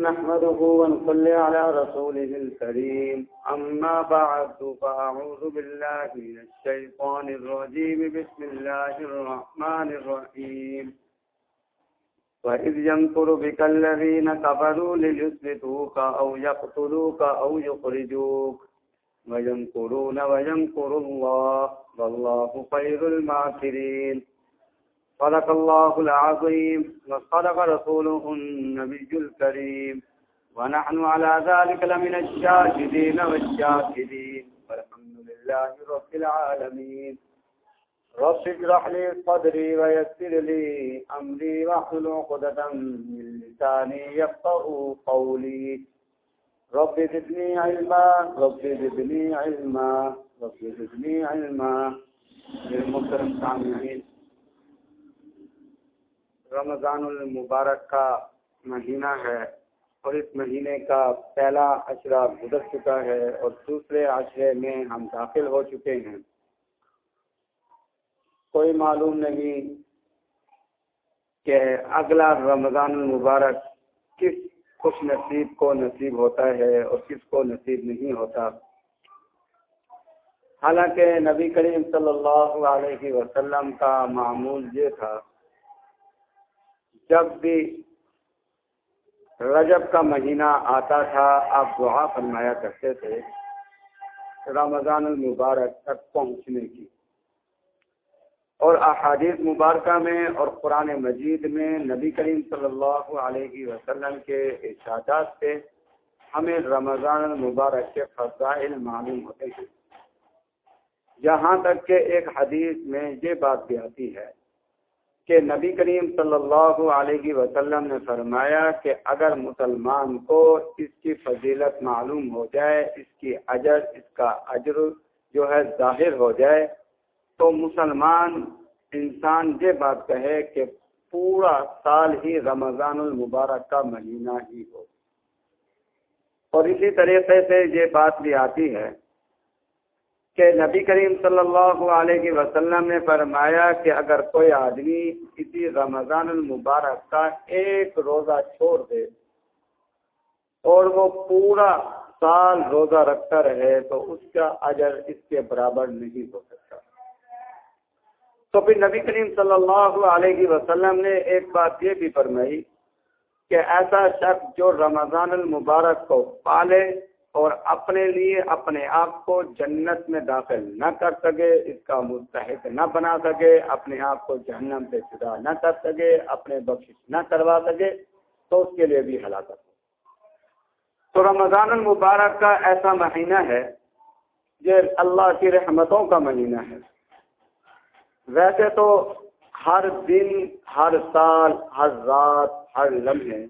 نحمده ونصلي على رسوله الكريم. أما بعد فأعوذ بالله من الشيطان الرجيم. بسم الله الرحمن الرحيم. وإذ ينكر بك الذين كفروا ليثبتوك أو يقتلوك أو يخرجوك وينكرون وينكر الله والله خير الماكرين. صدق الله العظيم وصدق رسوله النبي الكريم. ونحن على ذلك لمن الشاهدين والشاهدين والحمد لله رب العالمين. رب اشرح لي صدري ويسر لي امري واحلل عقدة من لساني يفقهوا قولي. رب زدني علما، رب زدني علما، رب زدني علما. للمحترم سامعين. رمضان المبارک کا مہینہ ہے اور اس مہینے کا پہلا اشرہ گزر چکا ہے اور دوسرے اشرے میں ہم داخل ہو چکے ہیں۔ کوئی معلوم نہیں کہ اگلا رمضان المبارک کس خوش نصیب کو نصیب ہوتا ہے اور کس کو نصیب نہیں ہوتا۔ حالانکہ نبی کریم صلی اللہ علیہ وسلم کا معمول یہ تھا جب بھی رجب کا مہینہ آتا تھا، آپ دعا فرمایا کرتے تھے رمضان المبارک تک پہنچنے کی۔ اور احادیث مبارکہ میں اور قرآن مجید میں نبی کریم صلی اللہ علیہ وسلم کے ارشادات سے ہمیں رمضان المبارک کے فضائل معلوم ہوتے ہیں۔ جہاں تک کہ ایک حدیث میں یہ بات بھی آتی ہے کہ نبی کریم صلی اللہ علیہ وسلم نے فرمایا کہ اگر مسلمان کو اس کی فضیلت معلوم ہو جائے، اس کی اجر، اس کا اجر جو ہے ظاہر ہو جائے، تو مسلمان انسان یہ بات کہے کہ پورا سال ہی رمضان المبارک کا مہینہ ہی ہو۔ اور اسی طریقے سے یہ بات بھی آتی ہے کہ نبی کریم صلی اللہ علیہ وسلم نے فرمایا کہ اگر کوئی آدمی کسی رمضان المبارک کا ایک روزہ چھوڑ دے اور وہ پورا سال روزہ رکھتا رہے تو اس کا اجر اس کے برابر نہیں ہو سکتا۔ تو پھر نبی کریم صلی اللہ علیہ وسلم نے ایک بات یہ بھی فرمائی کہ ایسا شخص جو رمضان المبارک کو پالے اور اپنے لیے اپنے آپ کو جنت میں داخل نہ کر سکے، اس کا مستحق نہ بنا سکے، اپنے آپ کو جہنم سے جدا نہ کر سکے، اپنے بخش نہ کروا سکے، تو اس کے لیے بھی ہلاکت ہو تو رمضان المبارک کا ایسا مہینہ ہے یہ اللہ کی رحمتوں کا مہینہ ہے۔ ویسے تو ہر دن، ہر سال، ہر رات، ہر لمحے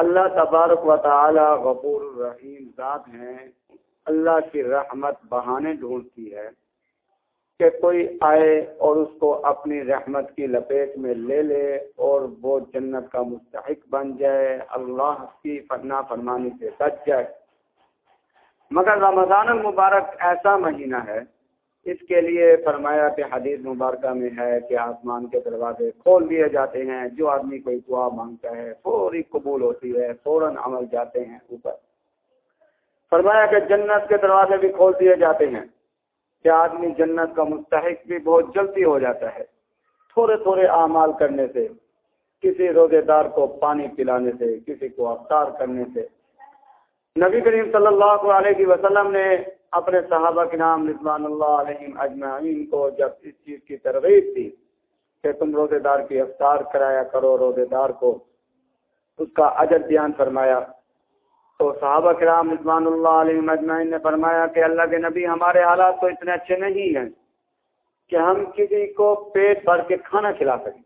اللہ تبارک و تعالی غفور الرحیم ذات ہیں، اللہ کی رحمت بہانے ڈھونڈتی ہے کہ کوئی آئے اور اس کو اپنی رحمت کی لپیٹ میں لے لے اور وہ جنت کا مستحق بن جائے، اللہ کی فرنا فرمانی سے بچ جائے۔ مگر رمضان المبارک ایسا مہینہ ہے اس کے لیے فرمایا کہ حدیث مبارکہ میں ہے کہ آسمان کے دروازے کھول دیے جاتے ہیں، جو آدمی کوئی دعا مانگتا ہے، فوری قبول ہوتی ہے، فوراً عمل جاتے ہیں اوپر۔ فرمایا کہ جنت کے دروازے بھی کھول دیے جاتے ہیں۔ کہ آدمی جنت کا مستحق بھی بہت جلدی ہو جاتا ہے۔ تھوڑے تھوڑے اعمال کرنے سے، کسی روزے دار کو پانی پلانے سے، کسی کو افطار کرنے سے۔ نبی کریم صلی اللہ علیہ وسلم نے اپنے صحابہ کے نام رضوان اللہ علیہ اجمعین کو جب اس چیز کی ترغیب تھی کہ تم روزے دار کی افطار کرایا کرو روزے دار کو اس کا اجر بیان فرمایا۔ تو صحابہ کرام رضوان اللہ علیہ اجمعین نے فرمایا کہ اللہ کے نبی ہمارے حالات تو اتنے اچھے نہیں ہیں کہ ہم کسی کو پیٹ بھر کے کھانا کھلا سکیں۔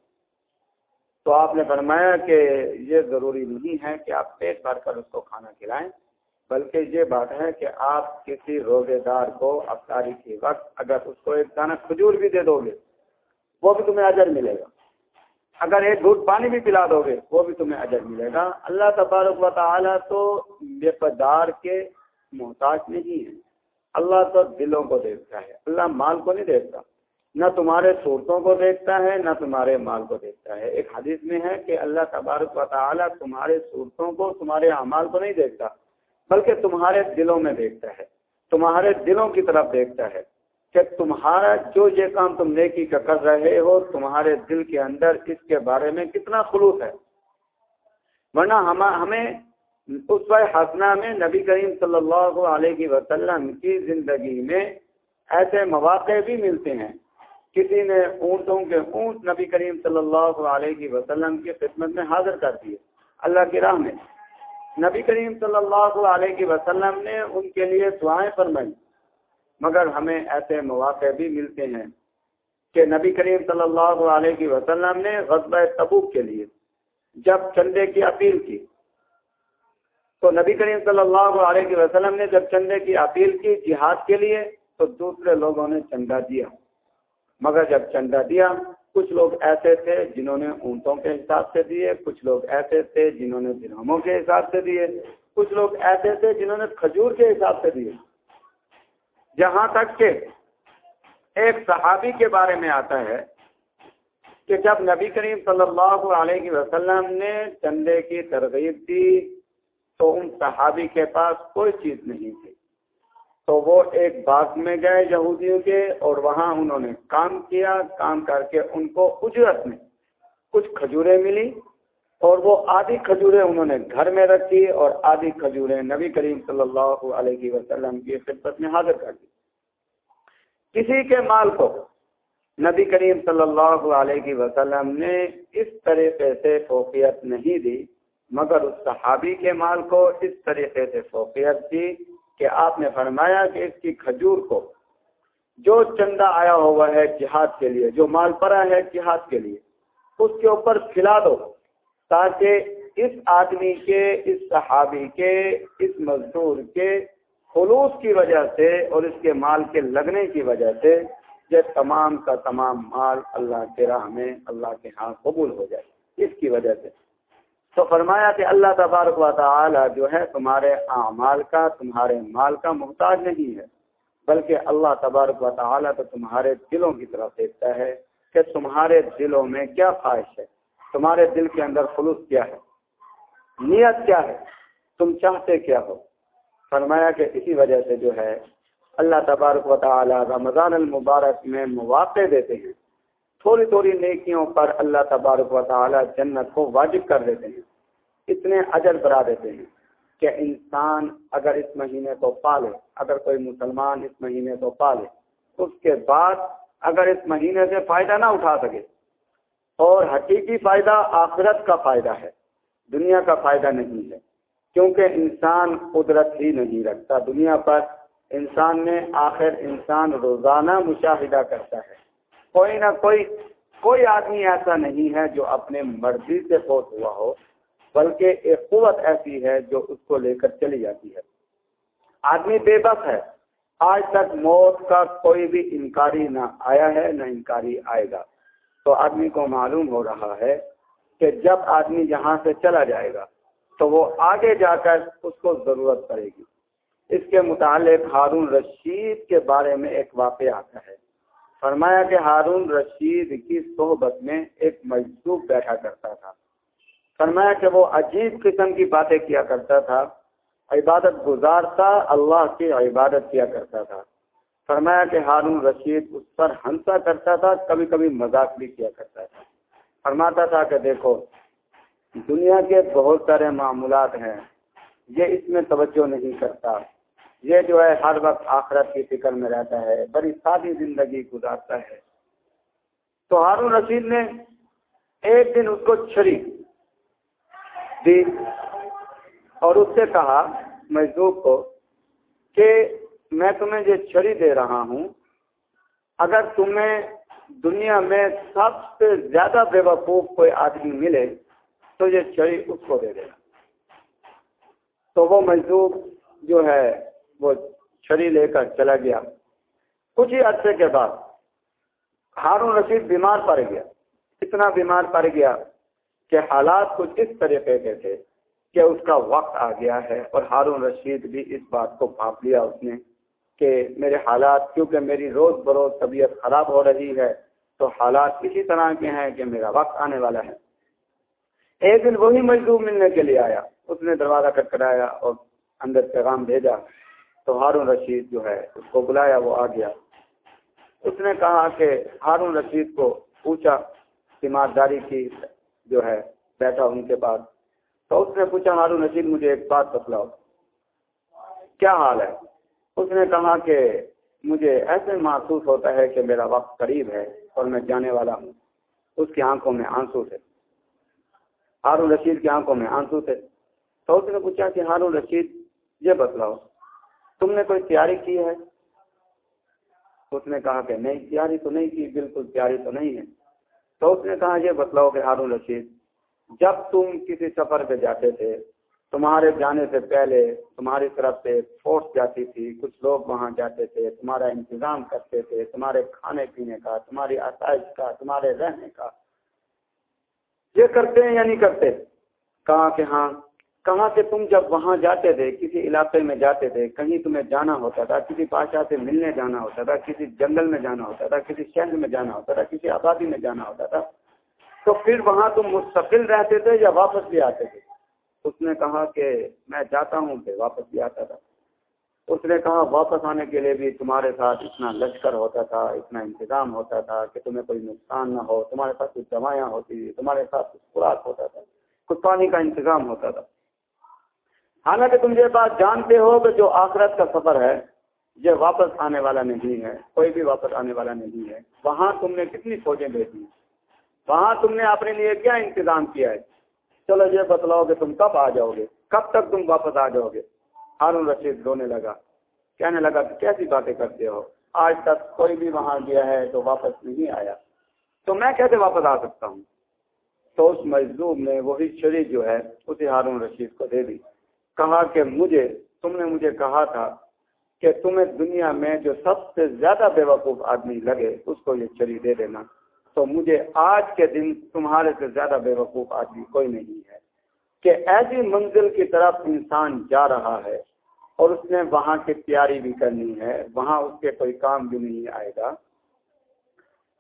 تو آپ نے فرمایا کہ یہ ضروری نہیں ہے کہ آپ پیٹ بھر کر اس کو کھانا کھلائیں۔ بلکہ یہ بات ہے کہ آپ کسی روزے دار کو افطاری کے وقت اگر اس کو ایک دانہ کھجور بھی دے دو گے، وہ بھی تمہیں اجر ملے گا۔ اگر ایک گھوٹ پانی بھی پلا دو گے، وہ بھی تمہیں اجر ملے گا۔ اللہ تبارک و تعالیٰ تو بے پدار کے محتاج نہیں ہے۔ اللہ تو دلوں کو دیکھتا ہے۔ اللہ مال کو نہیں دیکھتا۔ نہ تمہارے صورتوں کو دیکھتا ہے، نہ تمہارے مال کو دیکھتا ہے۔ ایک حدیث میں ہے کہ اللہ تبارک و تعالیٰ تمہارے صورتوں کو، تمہارے اعمال کو نہیں دیکھتا۔ بلکہ تمہارے دلوں میں دیکھتا ہے۔ تمہارے دلوں کی طرف دیکھتا ہے کہ تمہارا جو یہ کام تم نیکی کا کر رہے ہو، تمہارے دل کے اندر اس کے بارے میں کتنا خلوص ہے۔ ورنہ ہمیں اس حسنہ میں نبی کریم صلی اللہ علیہ وسلم کی زندگی میں ایسے مواقع بھی ملتے ہیں۔ کسی نے اونٹوں کے اونٹ نبی کریم صلی اللہ علیہ وسلم کی خدمت میں حاضر کر دیے۔ اللہ کی راہ میں۔ نبی کریم صلی اللہ علیہ وسلم نے ان کے لیے دعائیں فرمائی مگر ہمیں ایسے مواقع بھی ملتے ہیں کہ نبی کریم صلی اللہ علیہ وسلم نے غزبۂ تبوک کے لیے جب چندے کی اپیل کی۔ تو نبی کریم صلی اللہ علیہ وسلم نے جب چندے کی اپیل کی جہاد کے لیے تو دوسرے لوگوں نے چندہ دیا۔ مگر جب چندہ دیا کچھ لوگ ایسے تھے جنہوں نے اونٹوں کے حساب سے دیے، کچھ لوگ ایسے تھے جنہوں نے درہموں کے حساب سے دیے، کچھ لوگ ایسے تھے جنہوں نے کھجور کے حساب سے دیے۔ جہاں تک کہ ایک صحابی کے بارے میں آتا ہے کہ جب نبی کریم صلی اللہ علیہ وسلم نے چندے کی ترغیب دی تو ان صحابی کے پاس کوئی چیز نہیں تھی۔ تو وہ ایک باغ میں گئے یہودیوں کے اور وہاں انہوں نے کام کیا، کام کر کے ان کو اجرت میں کچھ کھجوریں ملی اور وہ آدھی کھجوریں انہوں نے گھر میں رکھی اور آدھی کھجوریں نبی کریم صلی اللہ علیہ وسلم کی خدمت میں حاضر کر دی۔ کسی کے مال کو نبی کریم صلی اللہ علیہ وسلم نے اس طریقے سے فوقیت نہیں دی، مگر اس صحابی کے مال کو اس طریقے سے فوقیت دی کہ آپ نے فرمایا کہ اس کی کھجور کو جو چندہ آیا ہوا ہے جہاد کے لیے، جو مال پڑا ہے جہاد کے لیے، اس کے اوپر کھلا دو تاکہ اس آدمی کے، اس صحابی کے، اس مزدور کے خلوص کی وجہ سے اور اس کے مال کے لگنے کی وجہ سے یہ تمام کا تمام مال اللہ کے راہ میں، اللہ کے ہاں قبول ہو جائے۔ اس کی وجہ سے۔ تو فرمایا کہ اللہ تبارک و تعالی جو ہے تمہارے اعمال کا، تمہارے مال کا محتاج نہیں ہے، بلکہ اللہ تبارک و تعالی تو تمہارے دلوں کی طرف دیکھتا ہے کہ تمہارے دلوں میں کیا خواہش ہے، تمہارے دل کے اندر خلوص کیا ہے، نیت کیا ہے، تم چاہتے کیا ہو؟ فرمایا کہ اسی وجہ سے جو ہے اللہ تبارک و تعالی رمضان المبارک میں مواقع دیتے ہیں۔ تھوڑی تھوڑی نیکیوں پر اللہ تبارک و تعالی جنت کو واجب کر دیتے ہیں، اتنے اجر برا دیتے ہیں کہ انسان اگر اس مہینے کو پالے، اگر کوئی مسلمان اس مہینے کو پالے، اس کے بعد اگر اس مہینے سے فائدہ نہ اٹھا سکے، اور حقیقی فائدہ آخرت کا فائدہ ہے، دنیا کا فائدہ نہیں ہے، کیونکہ انسان قدرت ہی نہیں رکھتا۔ دنیا پر انسان میں آخر انسان روزانہ مشاہدہ کرتا ہے۔ کوئی نہ کوئی کوئی آدمی ایسا نہیں ہے جو اپنے مرضی سے فوت ہوا ہو، بلکہ ایک قوت ایسی ہے جو اس کو لے کر چلی جاتی ہے۔ آدمی بے بس ہے۔ آج تک موت کا کوئی بھی انکاری نہ آیا ہے، نہ انکاری آئے گا۔ تو آدمی کو معلوم ہو رہا ہے کہ جب آدمی یہاں سے چلا جائے گا، تو وہ آگے جا کر اس کو ضرورت پڑے گی۔ اس کے متعلق ہارون رشید کے بارے میں ایک واقعہ آتا ہے۔ فرمایا کہ ہارون رشید کی صحبت میں ایک مجذوب بیٹھا کرتا تھا۔ فرمایا کہ وہ عجیب قسم کی باتیں کیا کرتا تھا۔ عبادت گزار تھا، اللہ کی عبادت کیا کرتا تھا۔ فرمایا کہ ہارون رشید اس پر ہنسا کرتا تھا، کبھی کبھی مذاق بھی کیا کرتا تھا۔ فرماتا تھا کہ دیکھو، دنیا کے بہت سارے معمولات ہیں، یہ اس میں توجہ نہیں کرتا۔ یہ جو ہے ہر وقت آخرت کی فکر میں رہتا ہے، بڑی سادی زندگی گزارتا ہے۔ تو ہارون رشید نے ایک دن اس کو چھری دی اور اس سے کہا مزدور کو کہ میں تمہیں یہ چھری دے رہا ہوں، اگر تمہیں دنیا میں سب سے زیادہ بے وقوف کوئی آدمی ملے تو یہ چھری اس کو دے دینا۔ تو وہ مزدور جو ہے وہ چھری لے کر چلا گیا۔ کچھ ہی عرصے کے بعد ہارون رشید بیمار پڑ گیا۔ اتنا بیمار پڑ گیا کہ حالات کچھ اس طریقے کے تھے کہ اس کا وقت آ گیا ہے اور ہارون رشید بھی اس بات کو بھاپ لیا اس نے کہ میرے حالات، کیونکہ میری روز بروز طبیعت خراب ہو رہی ہے، تو حالات اسی طرح کے ہیں کہ میرا وقت آنے والا ہے۔ ایک دن وہی مزدور ملنے کے لیے آیا۔ اس نے دروازہ کٹ کرایا اور اندر پیغام بھیجا۔ تو ہارون رشید جو ہے، اس کو بلایا، وہ آ گیا۔ اس نے کہا کہ ہارون رشید کو پوچھا تیمارداری کی جو ہے، بیٹھا ان کے پاس۔ تو اس نے پوچھا، ہارون رشید، مجھے ایک بات بتلاؤ۔ کیا حال ہے؟ اس نے کہا کہ مجھے ایسے محسوس ہوتا ہے کہ میرا وقت قریب ہے اور میں جانے والا ہوں۔ اس کی آنکھوں میں آنسو تھے۔ ہارون رشید کی آنکھوں میں آنسو تھے۔ تو اس نے پوچھا کہ ہارون رشید، یہ بتلاؤ۔ تم نے کوئی تیاری کی ہے؟ اس نے کہا کہ نہیں، تیاری تو نہیں کی، بالکل تیاری تو نہیں ہے۔ تو اس نے کہا، یہ بتلاؤ کہ ہارون رشید، جب تم کسی سفر پہ جاتے تھے، تمہارے جانے سے پہلے تمہاری طرف سے فورس جاتی تھی، کچھ لوگ وہاں جاتے تھے، تمہارا انتظام کرتے تھے، تمہارے کھانے پینے کا، تمہاری آسائش کا، تمہارے رہنے کا۔ یہ کرتے ہیں یا نہیں کرتے؟ کہاں کہ ہاں کہاں سے تم جب وہاں جاتے تھے، کسی علاقے میں جاتے تھے، کہیں تمہیں جانا ہوتا تھا، کسی بادشاہ سے ملنے جانا ہوتا تھا، کسی جنگل میں جانا ہوتا تھا، کسی شہر میں جانا ہوتا تھا، کسی آبادی میں جانا ہوتا تھا، تو پھر وہاں تم مستقل رہتے تھے یا واپس بھی آتے تھے؟ اس نے کہا کہ میں جاتا ہوں کہ واپس بھی آتا تھا۔ اس نے کہا واپس آنے کے لیے بھی تمہارے ساتھ اتنا لشکر ہوتا تھا، اتنا انتظام ہوتا تھا کہ تمہیں کوئی نقصان نہ ہو، تمہارے پاس کچھ دوائیاں ہوتی تھی تمہارے ساتھ کچھ خوراک ہوتا تھا، کچھ پانی کا انتظام ہوتا تھا۔ حالانکہ تم یہ بات جانتے ہو کہ جو آخرت کا سفر ہے، یہ واپس آنے والا نہیں ہے، کوئی بھی واپس آنے والا نہیں ہے۔ وہاں تم نے کتنی فوجیں بھیجی؟ وہاں تم نے اپنے لیے کیا انتظام کیا ہے؟ چلو یہ بتلاؤ کہ تم کب آ جاؤ گے؟ کب تک تم واپس آ جاؤ گے؟ ہارون رشید رونے لگا۔ کہنے لگا کہ کیسی باتیں کرتے ہو؟ آج تک کوئی بھی وہاں گیا ہے تو واپس نہیں آیا۔ تو میں کیسے واپس آ سکتا ہوں؟ تو اس مزدور نے وہی شریک جو ہے، اسے ہارون رشید کو دے دی۔ کہا کہ مجھے، تم نے مجھے کہا تھا کہ تمہیں دنیا میں جو سب سے زیادہ بے وقوف آدمی لگے، اس کو یہ چری دے دینا۔ تو مجھے آج کے دن تمہارے سے زیادہ بے وقوف آدمی کوئی نہیں ہے۔ کہ ایسی منزل کی طرف انسان جا رہا ہے اور اس نے وہاں کی تیاری بھی کرنی ہے، وہاں اس کے کوئی کام بھی نہیں آئے گا،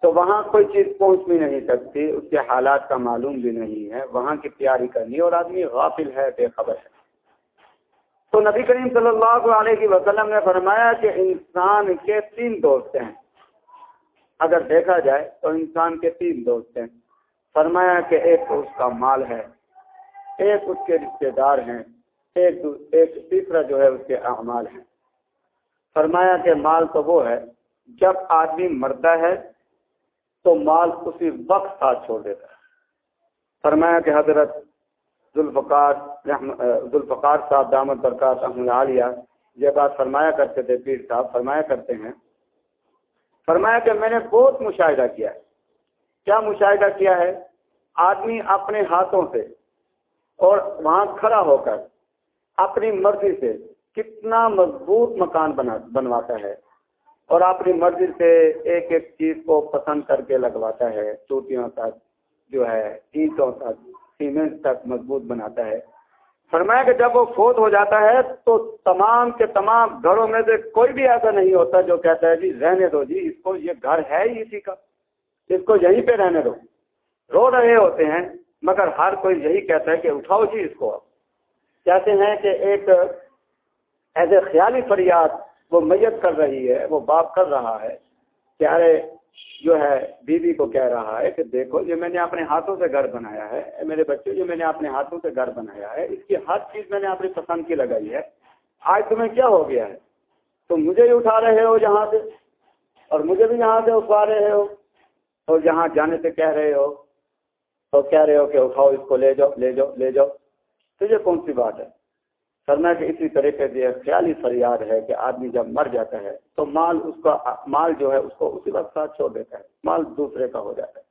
تو وہاں کوئی چیز پہنچ بھی نہیں سکتی، اس کے حالات کا معلوم بھی نہیں ہے۔ وہاں کی تیاری کرنی، اور آدمی غافل ہے، بے خبر ہے۔ تو نبی کریم صلی اللہ علیہ وسلم نے فرمایا کہ انسان کے تین دوست ہیں۔ اگر دیکھا جائے تو انسان کے تین دوست ہیں۔ فرمایا کہ ایک تو اس کا مال ہے، ایک اس کے رشتے دار ہیں، ایک ایک تیسرا جو ہے اس کے اعمال ہیں۔ فرمایا کہ مال تو وہ ہے، جب آدمی مرتا ہے تو مال اسی وقت ساتھ چھوڑ دیتا ہے۔ فرمایا کہ حضرت ذوالفقار ذوالفقار صاحب دامت برکات احمد عالیہ یہ بات فرمایا کرتے تھے، پیر صاحب فرمایا کرتے ہیں۔ فرمایا کہ میں نے بہت مشاہدہ کیا ہے۔ کیا مشاہدہ کیا ہے؟ آدمی اپنے ہاتھوں سے اور وہاں کھڑا ہو کر اپنی مرضی سے کتنا مضبوط مکان بنا بنواتا ہے اور اپنی مرضی سے ایک ایک چیز کو پسند کر کے لگواتا ہے چوٹیوں تک جو ہے، اینٹوں تک۔ سیمنٹ تک مضبوط بناتا ہے۔ فرمایا کہ جب وہ فوت ہو جاتا ہے تو تمام کے تمام گھروں میں سے کوئی بھی ایسا نہیں ہوتا جو کہتا ہے جی رہنے دو جی اس کو یہ گھر ہے ہی اسی کا۔ اس کو یہیں پہ رہنے دو۔ رو رہے ہوتے ہیں، مگر ہر کوئی یہی کہتا ہے کہ اٹھاؤ جی اس کو۔ کہتے ہیں کہ ایک ایسے خیالی فریاد وہ میت کر رہی ہے، وہ باپ کر رہا ہے۔ کہ ارے جو ہے، بیوی کو کہہ رہا ہے کہ دیکھو، یہ میں نے اپنے ہاتھوں سے گھر بنایا ہے میرے بچے جو میں نے اپنے ہاتھوں سے گھر بنایا ہے، اس کی ہر چیز میں نے اپنی پسند کی لگائی ہے۔ آج تمہیں کیا ہو گیا ہے؟ تم مجھے ہی اٹھا رہے ہو جہاں سے، اور مجھے بھی یہاں سے اٹھا رہے ہو، اور جہاں جانے سے کہہ رہے ہو تو کہہ رہے ہو کہ اٹھاؤ، اس کو لے جاؤ لے جاؤ لے جاؤ۔ تو یہ کون سی بات ہے؟ کرنا کہ اسی طریقے سے خیالی فریاد ہے کہ آدمی جب مر جاتا ہے تو مال اس کا، مال جو ہے اس کو اسی وقت ساتھ چھوڑ دیتا ہے، مال دوسرے کا ہو جاتا ہے۔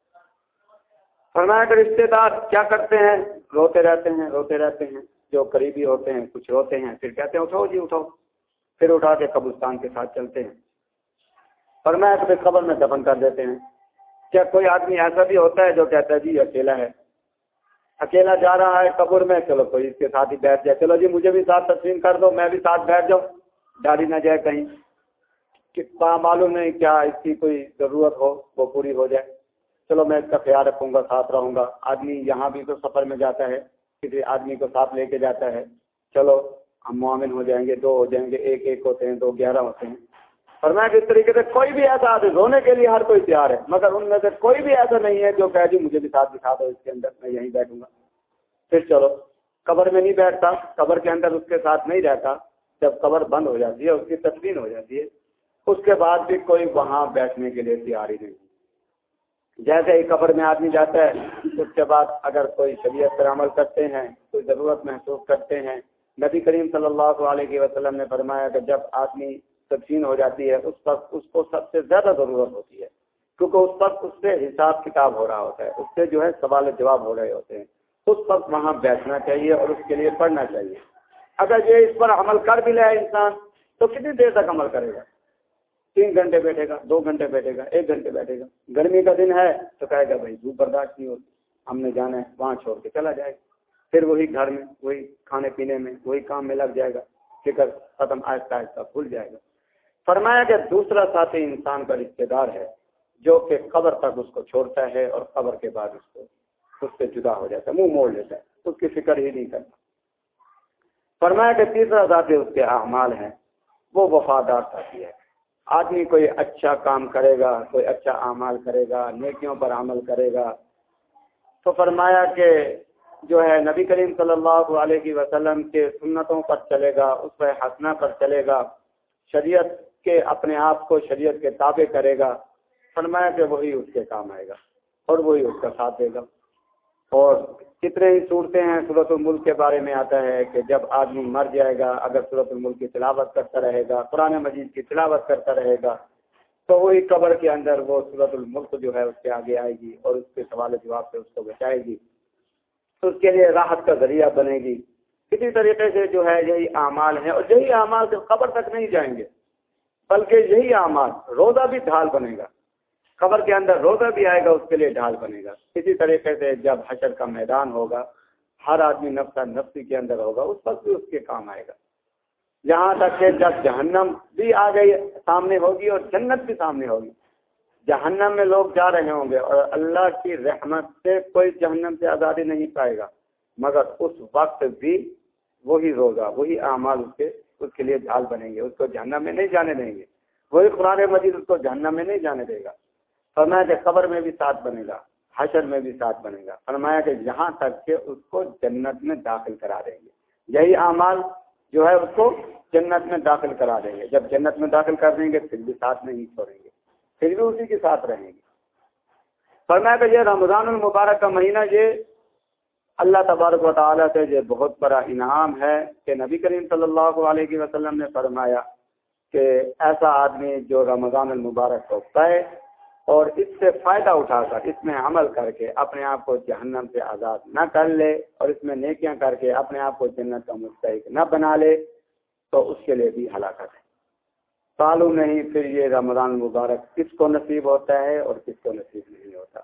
فرمایا کہ رشتے دار کیا کرتے ہیں؟ روتے رہتے ہیں، روتے رہتے ہیں۔ جو قریبی ہوتے ہیں، کچھ روتے ہیں، پھر کہتے ہیں، اٹھاؤ جی اٹھاؤ۔ پھر اٹھا کے قبرستان کے ساتھ چلتے ہیں۔ فرمایا کہ پھر قبر میں دفن کر دیتے ہیں۔ کیا کوئی آدمی ایسا بھی ہوتا ہے جو کہتا ہے جی اکیلا ہے؟ اکیلا جا رہا ہے، قبر میں۔ چلو کوئی اس کے ساتھ ہی بیٹھ جائے۔ چلو جی مجھے بھی ساتھ تسلیم کر دو، میں بھی ساتھ بیٹھ جاؤں۔ ڈالی نہ جائے کہیں۔ کہ معلوم نہیں کیا اس کی کوئی ضرورت ہو، وہ پوری ہو جائے۔ چلو میں اس کا خیال رکھوں گا، ساتھ رہوں گا۔ آدمی یہاں بھی تو سفر میں جاتا ہے، کسی آدمی کو ساتھ لے کے جاتا ہے۔ چلو، ہم معامن ہو جائیں گے، دو ہو جائیں گے، ایک ایک ہوتے ہیں، دو گیارہ ہوتے ہیں۔ اور میں کس طریقے سے کوئی بھی ایسا آدمی رونے کے لیے ہر کوئی تیار ہے، مگر ان میں سے کوئی بھی ایسا نہیں ہے جو کہہ جی مجھے بھی ساتھ دکھا دو اس کے اندر، میں یہیں بیٹھوں گا۔ پھر چلو، قبر میں نہیں بیٹھتا، قبر کے اندر اس کے ساتھ نہیں رہتا، جب قبر بند ہو جاتی ہے، اس کی تسلیم ہو جاتی ہے، اس کے بعد بھی کوئی وہاں بیٹھنے کے لیے تیار ہی نہیں۔ جیسے ہی قبر میں آدمی جاتا ہے، اس کے بعد اگر کوئی شریعت پر عمل کرتے ہیں، کوئی ضرورت محسوس کرتے ہیں، نبی کریم صلی اللہ علیہ وسلم نے فرمایا کہ جب آدمی تقسیم ہو جاتی ہے، اس وقت اس کو سب سے زیادہ ضرورت ہوتی ہے، کیونکہ اس وقت اس سے حساب کتاب ہو رہا ہوتا ہے، اس سے جو ہے سوال جواب ہو رہے ہوتے ہیں۔ اس وقت وہاں بیٹھنا چاہیے اور اس کے لیے پڑھنا چاہیے۔ اگر یہ اس پر عمل کر بھی لے انسان، تو کتنی دیر تک عمل کرے گا؟ تین گھنٹے بیٹھے گا، دو گھنٹے بیٹھے گا، ایک گھنٹے بیٹھے گا۔ گرمی کا دن ہے، تو کہے گا بھائی دھوپ برداشت نہیں ہوتی، ہم نے جانا ہے، وہاں چھوڑ کے چلا جائے۔ گا پھر وہی گھر میں، وہی کھانے پینے میں، وہی کام میں لگ جائے گا، فکر ختم آہستہ آہستہ بھول جائے گا۔ فرمایا کہ دوسرا ساتھی انسان کا رشتے دار ہے جو کہ قبر تک اس کو چھوڑتا ہے اور قبر کے بعد اس کو اس سے جدا ہو جاتا ہے، منہ موڑ لیتا ہے۔ اس کی فکر ہی نہیں کرتا۔ فرمایا کہ تیسرا ذاتی اس کے اعمال ہیں۔ وہ وفادار ساتھی ہے۔ آدمی کوئی اچھا کام کرے گا، کوئی اچھا اعمال کرے گا، نیکیوں پر عمل کرے گا۔ تو فرمایا کہ جو ہے نبی کریم صلی اللہ علیہ وسلم کے سنتوں پر چلے گا، اس پر ہنسنا پر چلے گا۔ شریعت کے اپنے آپ کو شریعت کے تابع کرے گا، فرمایا کہ وہی اس کے کام آئے گا اور وہی اس کا ساتھ دے گا۔ اور کتنے ہی صورتیں ہیں صورت الملک کے بارے میں آتا ہے کہ جب آدمی مر جائے گا، اگر صورت الملک کی تلاوت کرتا رہے گا، قرآن مجید کی تلاوت کرتا رہے گا، تو وہی قبر کے اندر وہ صورت الملک جو ہے اس کے آگے آئے گی اور اس کے سوال جواب سے اس کو بچائے گی۔ تو اس کے لیے راحت کا ذریعہ بنے گی۔ کسی طریقے سے جو ہے یہی اعمال ہیں اور یہی اعمال صرف قبر تک نہیں جائیں گے بلکہ یہی اعمال، روزہ بھی ڈھال بنے گا۔ قبر کے اندر روزہ بھی آئے گا، اس کے لیے ڈھال بنے گا۔ اسی طریقے سے جب حشر کا میدان ہوگا، ہر آدمی نفسہ نفسی کے اندر ہوگا، اس وقت بھی اس کے کام آئے گا۔ جہاں تک کہ جب جہنم بھی آ گئی، سامنے ہوگی اور جنت بھی سامنے ہوگی۔ جہنم میں لوگ جا رہے ہوں گے اور اللہ کی رحمت سے کوئی جہنم سے آزادی نہیں پائے گا۔ مگر اس وقت بھی وہی روزہ، وہی اعمال اس کے اس کے لیے ڈھال بنیں گے، اس کو جہنم میں نہیں جانے دیں گے۔ وہی قرآن مجید اس کو جہنم میں نہیں جانے دے گا۔ فرمایا کہ قبر میں بھی ساتھ بنے گا، حشر میں بھی ساتھ بنے گا۔ فرمایا کہ جہاں تک کہ اس کو جنت میں داخل کرا دیں گے۔ یہی اعمال جو ہے اس کو جنت میں داخل کرا دیں گے۔ جب جنت میں داخل کر دیں گے، پھر بھی ساتھ نہیں چھوڑیں گے۔ پھر بھی اسی کے ساتھ رہیں گے۔ فرمایا کہ یہ رمضان المبارک کا مہینہ یہ اللہ تبارک و تعالیٰ سے یہ بہت بڑا انعام ہے کہ نبی کریم صلی اللہ علیہ وسلم نے فرمایا کہ ایسا آدمی جو رمضان المبارک کو پائے اور اس سے فائدہ اٹھا کر اس میں عمل کر کے اپنے آپ کو جہنم سے آزاد نہ کر لے اور اس میں نیکیاں کر کے اپنے آپ کو جنت کا مستحق نہ بنا لے، تو اس کے لیے بھی ہلاکت ہے۔ معلوم نہیں پھر یہ رمضان مبارک کس کو نصیب ہوتا ہے اور کس کو نصیب نہیں ہوتا۔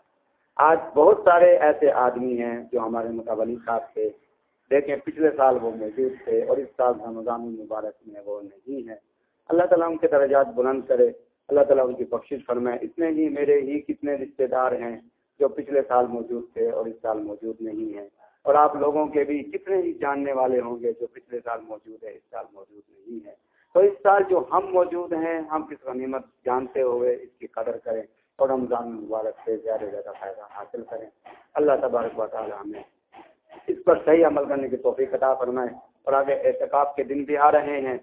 آج بہت سارے ایسے آدمی ہیں جو ہمارے متولی صاحب تھے دیکھیں پچھلے سال وہ موجود تھے اور اس سال رمضان المبارک میں وہ نہیں ہے اللہ تعالیٰ ان کے درجات بلند کرے۔ اللہ تعالیٰ ان کی بخشش فرمائے۔ اتنے ہی میرے ہی کتنے رشتے دار ہیں جو پچھلے سال موجود تھے اور اس سال موجود نہیں ہیں۔ اور آپ لوگوں کے بھی کتنے ہی جاننے والے ہوں گے جو پچھلے سال موجود ہے اس سال موجود نہیں ہے تو اس سال جو ہم موجود ہیں، ہم کس غنیمت جانتے ہوئے اس کی قدر کریں۔ اور رمضان مبارک سے زیادہ زیادہ فائدہ حاصل کریں۔ اللہ تبارک و تعالیٰ ہمیں اس پر صحیح عمل کرنے کی توفیق عطا فرمائے۔ اور آگے احتکاب کے دن بھی آ رہے ہیں،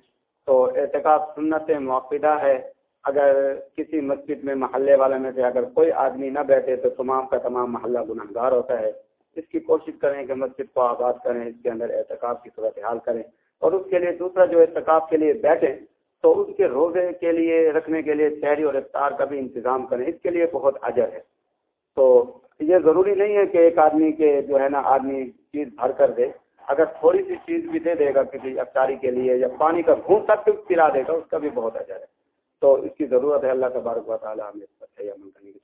تو احتکاب سنت موقع ہے۔ اگر کسی مسجد میں محلے والے میں سے اگر کوئی آدمی نہ بیٹھے تو تمام کا تمام محلہ گناہ گار ہوتا ہے۔ اس کی کوشش کریں کہ مسجد کو آباد کریں، اس کے اندر احتکاب کی صورت حال کریں۔ اور اس کے لیے دوسرا جو احتکاب کے لیے بیٹھیں تو اس کے روزے کے لیے رکھنے کے لیے شہری اور افطار کا بھی انتظام کریں، اس کے لیے بہت اجر ہے۔ تو یہ ضروری نہیں ہے کہ ایک آدمی کے جو ہے نا آدمی چیز بھر کر دے، اگر تھوڑی سی چیز بھی دے دے گا کسی افطاری کے لیے یا پانی کا گھوم تک پلا دے گا، اس کا بھی بہت اجر ہے۔ تو اس کی ضرورت ہے، اللہ تبارک و تعالیٰ ہمیں اس پر صحیح عمل کرنے کی